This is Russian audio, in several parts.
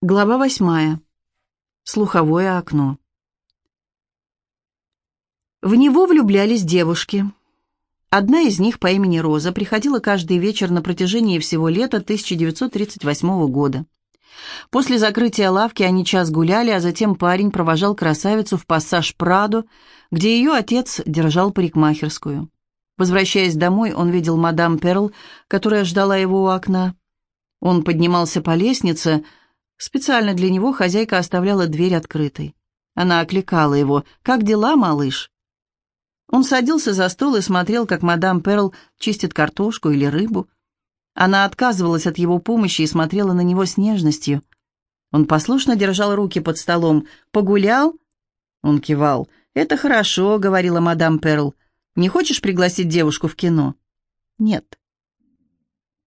Глава восьмая. Слуховое окно. В него влюблялись девушки. Одна из них по имени Роза приходила каждый вечер на протяжении всего лета 1938 года. После закрытия лавки они час гуляли, а затем парень провожал красавицу в пассаж Прадо, где ее отец держал парикмахерскую. Возвращаясь домой, он видел мадам Перл, которая ждала его у окна. Он поднимался по лестнице, Специально для него хозяйка оставляла дверь открытой. Она окликала его. «Как дела, малыш?» Он садился за стол и смотрел, как мадам Перл чистит картошку или рыбу. Она отказывалась от его помощи и смотрела на него с нежностью. Он послушно держал руки под столом. «Погулял?» Он кивал. «Это хорошо», — говорила мадам Перл. «Не хочешь пригласить девушку в кино?» «Нет».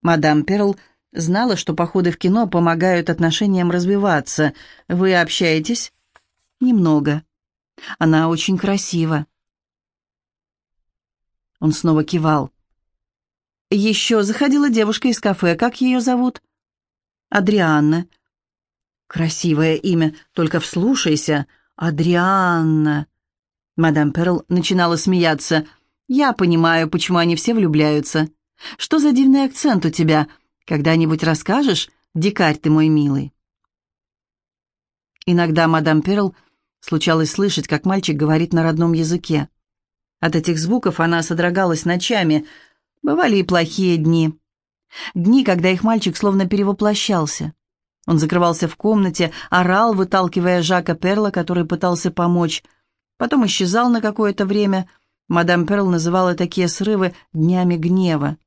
Мадам Перл Знала, что походы в кино помогают отношениям развиваться. Вы общаетесь? Немного. Она очень красива. Он снова кивал. Еще заходила девушка из кафе. Как ее зовут? Адрианна. Красивое имя, только вслушайся. Адрианна. Мадам Перл начинала смеяться. Я понимаю, почему они все влюбляются. Что за дивный акцент у тебя? — когда-нибудь расскажешь, дикарь ты мой милый?» Иногда мадам Перл случалось слышать, как мальчик говорит на родном языке. От этих звуков она содрогалась ночами. Бывали и плохие дни. Дни, когда их мальчик словно перевоплощался. Он закрывался в комнате, орал, выталкивая Жака Перла, который пытался помочь. Потом исчезал на какое-то время. Мадам Перл называла такие срывы «днями гнева».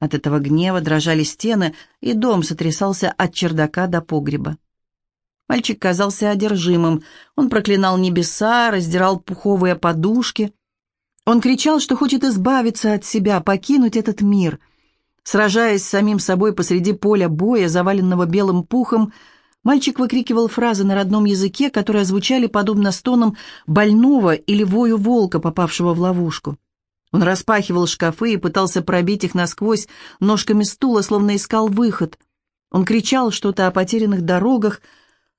От этого гнева дрожали стены, и дом сотрясался от чердака до погреба. Мальчик казался одержимым. Он проклинал небеса, раздирал пуховые подушки. Он кричал, что хочет избавиться от себя, покинуть этот мир. Сражаясь с самим собой посреди поля боя, заваленного белым пухом, мальчик выкрикивал фразы на родном языке, которые звучали подобно стонам больного или вою волка, попавшего в ловушку. Он распахивал шкафы и пытался пробить их насквозь ножками стула, словно искал выход. Он кричал что-то о потерянных дорогах.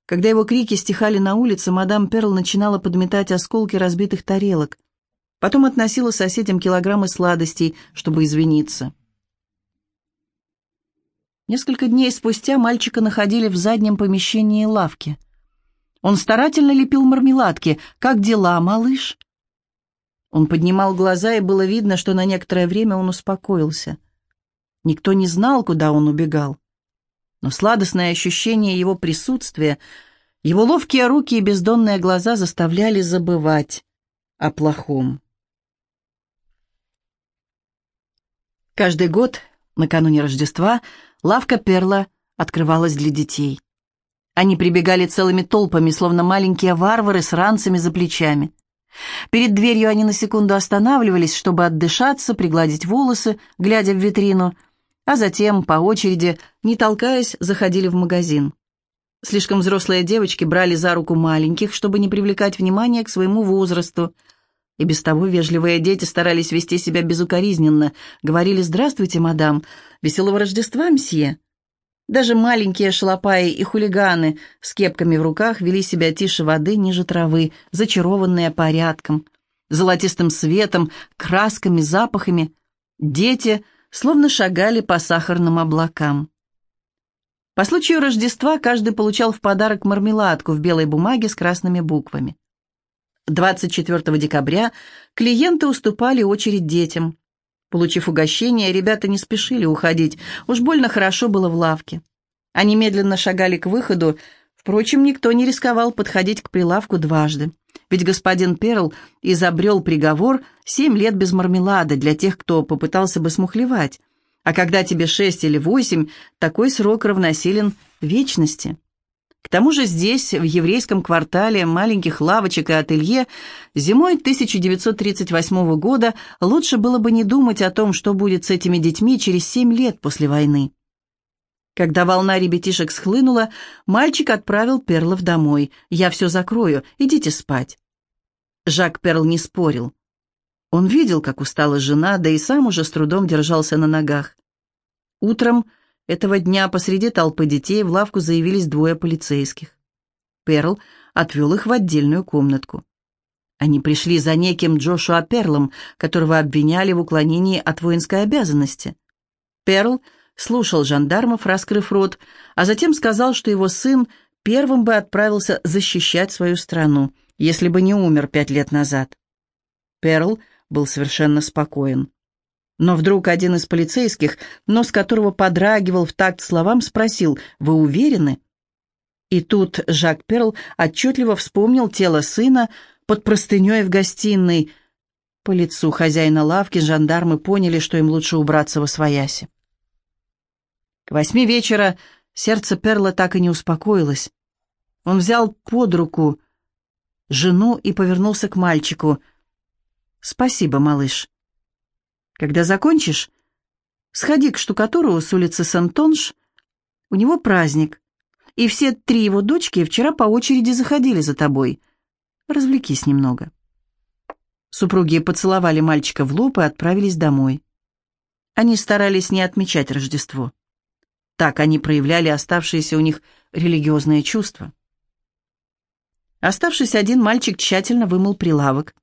Когда его крики стихали на улице, мадам Перл начинала подметать осколки разбитых тарелок. Потом относила соседям килограммы сладостей, чтобы извиниться. Несколько дней спустя мальчика находили в заднем помещении лавки. Он старательно лепил мармеладки. «Как дела, малыш?» Он поднимал глаза, и было видно, что на некоторое время он успокоился. Никто не знал, куда он убегал. Но сладостное ощущение его присутствия, его ловкие руки и бездонные глаза заставляли забывать о плохом. Каждый год, накануне Рождества, лавка Перла открывалась для детей. Они прибегали целыми толпами, словно маленькие варвары с ранцами за плечами. Перед дверью они на секунду останавливались, чтобы отдышаться, пригладить волосы, глядя в витрину, а затем, по очереди, не толкаясь, заходили в магазин. Слишком взрослые девочки брали за руку маленьких, чтобы не привлекать внимание к своему возрасту. И без того вежливые дети старались вести себя безукоризненно, говорили «Здравствуйте, мадам! Веселого Рождества, мсье!» Даже маленькие шалопаи и хулиганы с кепками в руках вели себя тише воды ниже травы, зачарованные порядком, золотистым светом, красками, запахами. Дети словно шагали по сахарным облакам. По случаю Рождества каждый получал в подарок мармеладку в белой бумаге с красными буквами. 24 декабря клиенты уступали очередь детям. Получив угощение, ребята не спешили уходить, уж больно хорошо было в лавке. Они медленно шагали к выходу, впрочем, никто не рисковал подходить к прилавку дважды. Ведь господин Перл изобрел приговор «семь лет без мармелада» для тех, кто попытался бы смухлевать. А когда тебе шесть или восемь, такой срок равносилен вечности. К тому же здесь, в еврейском квартале маленьких лавочек и ателье, зимой 1938 года лучше было бы не думать о том, что будет с этими детьми через семь лет после войны. Когда волна ребятишек схлынула, мальчик отправил Перлов домой. «Я все закрою, идите спать». Жак Перл не спорил. Он видел, как устала жена, да и сам уже с трудом держался на ногах. Утром Этого дня посреди толпы детей в лавку заявились двое полицейских. Перл отвел их в отдельную комнатку. Они пришли за неким Джошуа Перлом, которого обвиняли в уклонении от воинской обязанности. Перл слушал жандармов, раскрыв рот, а затем сказал, что его сын первым бы отправился защищать свою страну, если бы не умер пять лет назад. Перл был совершенно спокоен. Но вдруг один из полицейских, нос которого подрагивал в такт словам, спросил «Вы уверены?» И тут Жак Перл отчетливо вспомнил тело сына под простыней в гостиной. По лицу хозяина лавки жандармы поняли, что им лучше убраться во свояси. К восьми вечера сердце Перла так и не успокоилось. Он взял под руку жену и повернулся к мальчику. «Спасибо, малыш. Когда закончишь, сходи к штукатуру с улицы Сантонж. У него праздник, и все три его дочки вчера по очереди заходили за тобой. Развлекись немного». Супруги поцеловали мальчика в лоб и отправились домой. Они старались не отмечать Рождество. Так они проявляли оставшиеся у них религиозные чувства. Оставшись один, мальчик тщательно вымыл прилавок.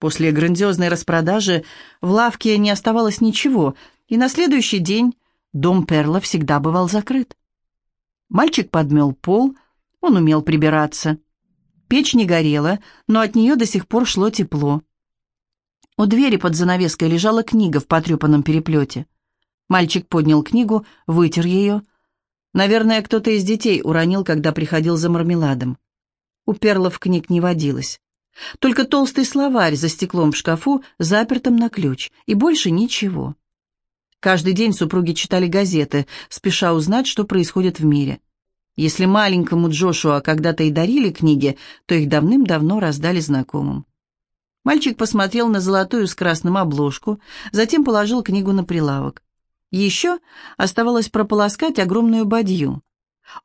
После грандиозной распродажи в лавке не оставалось ничего, и на следующий день дом Перла всегда бывал закрыт. Мальчик подмел пол, он умел прибираться. Печь не горела, но от нее до сих пор шло тепло. У двери под занавеской лежала книга в потрепанном переплете. Мальчик поднял книгу, вытер ее. Наверное, кто-то из детей уронил, когда приходил за мармеладом. У Перлов книг не водилось. Только толстый словарь за стеклом в шкафу, запертым на ключ, и больше ничего. Каждый день супруги читали газеты, спеша узнать, что происходит в мире. Если маленькому Джошуа когда-то и дарили книги, то их давным-давно раздали знакомым. Мальчик посмотрел на золотую с красным обложку, затем положил книгу на прилавок. Еще оставалось прополоскать огромную бадью.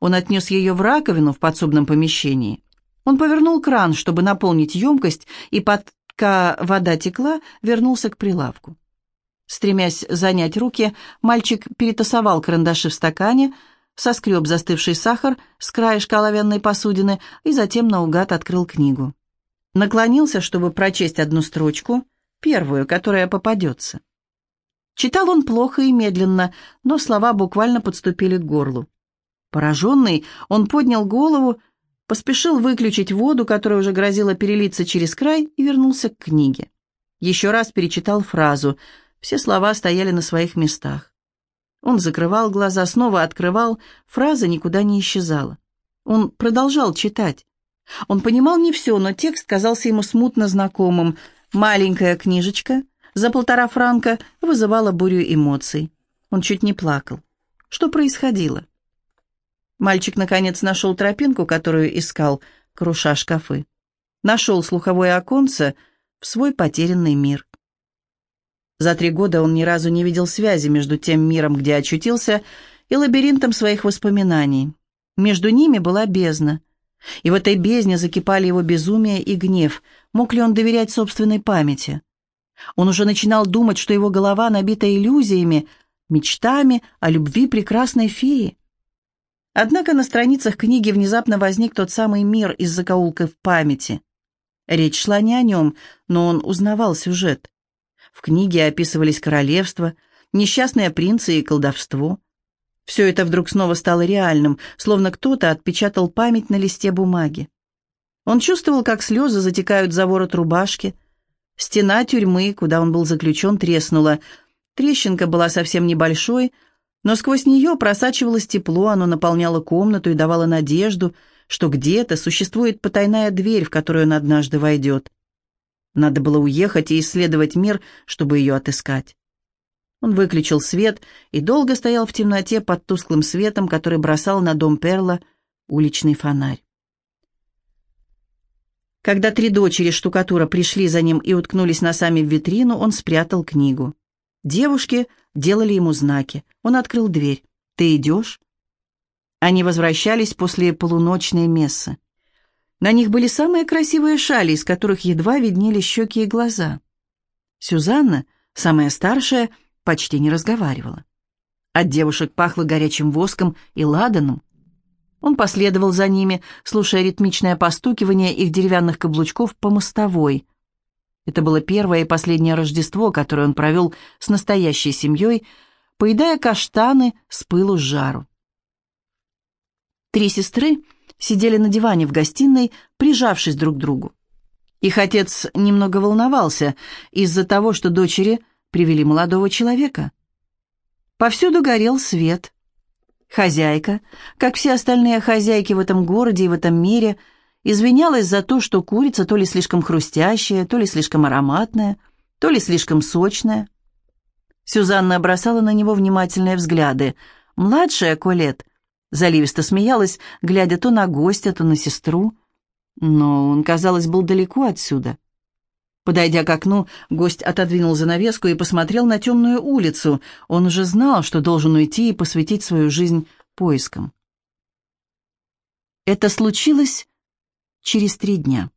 Он отнес ее в раковину в подсобном помещении. Он повернул кран, чтобы наполнить емкость, и пока вода текла, вернулся к прилавку. Стремясь занять руки, мальчик перетасовал карандаши в стакане, соскреб застывший сахар с краешка оловянной посудины и затем наугад открыл книгу. Наклонился, чтобы прочесть одну строчку, первую, которая попадется. Читал он плохо и медленно, но слова буквально подступили к горлу. Пораженный, он поднял голову поспешил выключить воду, которая уже грозила перелиться через край, и вернулся к книге. Еще раз перечитал фразу. Все слова стояли на своих местах. Он закрывал глаза, снова открывал, фраза никуда не исчезала. Он продолжал читать. Он понимал не все, но текст казался ему смутно знакомым. Маленькая книжечка за полтора франка вызывала бурю эмоций. Он чуть не плакал. Что происходило? Мальчик, наконец, нашел тропинку, которую искал, круша шкафы. Нашел слуховое оконце в свой потерянный мир. За три года он ни разу не видел связи между тем миром, где очутился, и лабиринтом своих воспоминаний. Между ними была бездна. И в этой бездне закипали его безумие и гнев. Мог ли он доверять собственной памяти? Он уже начинал думать, что его голова набита иллюзиями, мечтами о любви прекрасной феи. Однако на страницах книги внезапно возник тот самый мир из закоулков памяти. Речь шла не о нем, но он узнавал сюжет. В книге описывались королевства, несчастные принцы и колдовство. Все это вдруг снова стало реальным, словно кто-то отпечатал память на листе бумаги. Он чувствовал, как слезы затекают за ворот рубашки. Стена тюрьмы, куда он был заключен, треснула. Трещинка была совсем небольшой, но сквозь нее просачивалось тепло, оно наполняло комнату и давало надежду, что где-то существует потайная дверь, в которую он однажды войдет. Надо было уехать и исследовать мир, чтобы ее отыскать. Он выключил свет и долго стоял в темноте под тусклым светом, который бросал на дом Перла уличный фонарь. Когда три дочери штукатура пришли за ним и уткнулись носами в витрину, он спрятал книгу. Девушки делали ему знаки. Он открыл дверь. «Ты идешь?» Они возвращались после полуночной мессы. На них были самые красивые шали, из которых едва виднели щеки и глаза. Сюзанна, самая старшая, почти не разговаривала. От девушек пахло горячим воском и ладаном. Он последовал за ними, слушая ритмичное постукивание их деревянных каблучков по мостовой. Это было первое и последнее Рождество, которое он провел с настоящей семьей, поедая каштаны с пылу с жару. Три сестры сидели на диване в гостиной, прижавшись друг к другу. Их отец немного волновался из-за того, что дочери привели молодого человека. Повсюду горел свет. Хозяйка, как все остальные хозяйки в этом городе и в этом мире, извинялась за то, что курица то ли слишком хрустящая, то ли слишком ароматная, то ли слишком сочная. Сюзанна бросала на него внимательные взгляды. Младшая Колет заливисто смеялась, глядя то на гостя, то на сестру. Но он, казалось, был далеко отсюда. Подойдя к окну, гость отодвинул занавеску и посмотрел на темную улицу. Он уже знал, что должен уйти и посвятить свою жизнь поискам. Это случилось через три дня.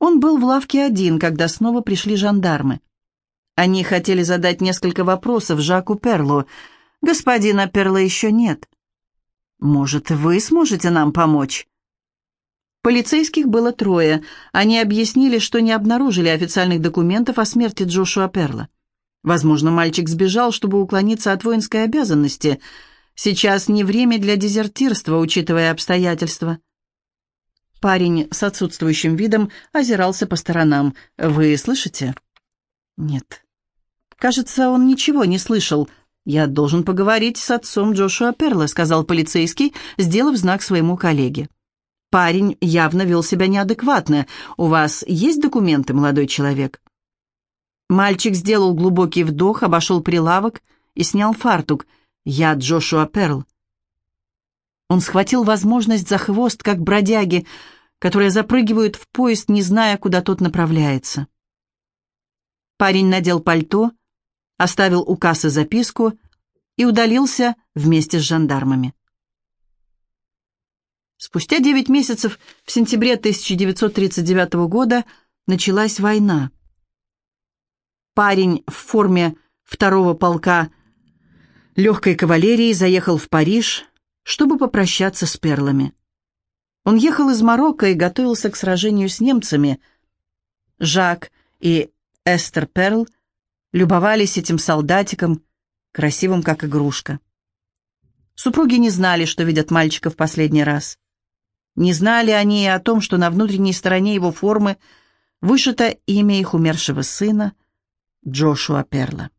Он был в лавке один, когда снова пришли жандармы. Они хотели задать несколько вопросов Жаку Перлу. «Господина Перла еще нет». «Может, вы сможете нам помочь?» Полицейских было трое. Они объяснили, что не обнаружили официальных документов о смерти Джошуа Перла. Возможно, мальчик сбежал, чтобы уклониться от воинской обязанности. Сейчас не время для дезертирства, учитывая обстоятельства. Парень с отсутствующим видом озирался по сторонам. «Вы слышите?» «Нет». «Кажется, он ничего не слышал». «Я должен поговорить с отцом Джошуа Перла», — сказал полицейский, сделав знак своему коллеге. Парень явно вел себя неадекватно. У вас есть документы, молодой человек?» Мальчик сделал глубокий вдох, обошел прилавок и снял фартук. «Я Джошуа Перл». Он схватил возможность за хвост, как бродяги, которые запрыгивают в поезд, не зная, куда тот направляется. Парень надел пальто, оставил у кассы записку и удалился вместе с жандармами. Спустя девять месяцев, в сентябре 1939 года, началась война. Парень в форме второго полка легкой кавалерии заехал в Париж, чтобы попрощаться с перлами. Он ехал из Марокко и готовился к сражению с немцами. Жак и Эстер Перл любовались этим солдатиком, красивым как игрушка. Супруги не знали, что видят мальчика в последний раз. Не знали они и о том, что на внутренней стороне его формы вышито имя их умершего сына Джошуа Перла.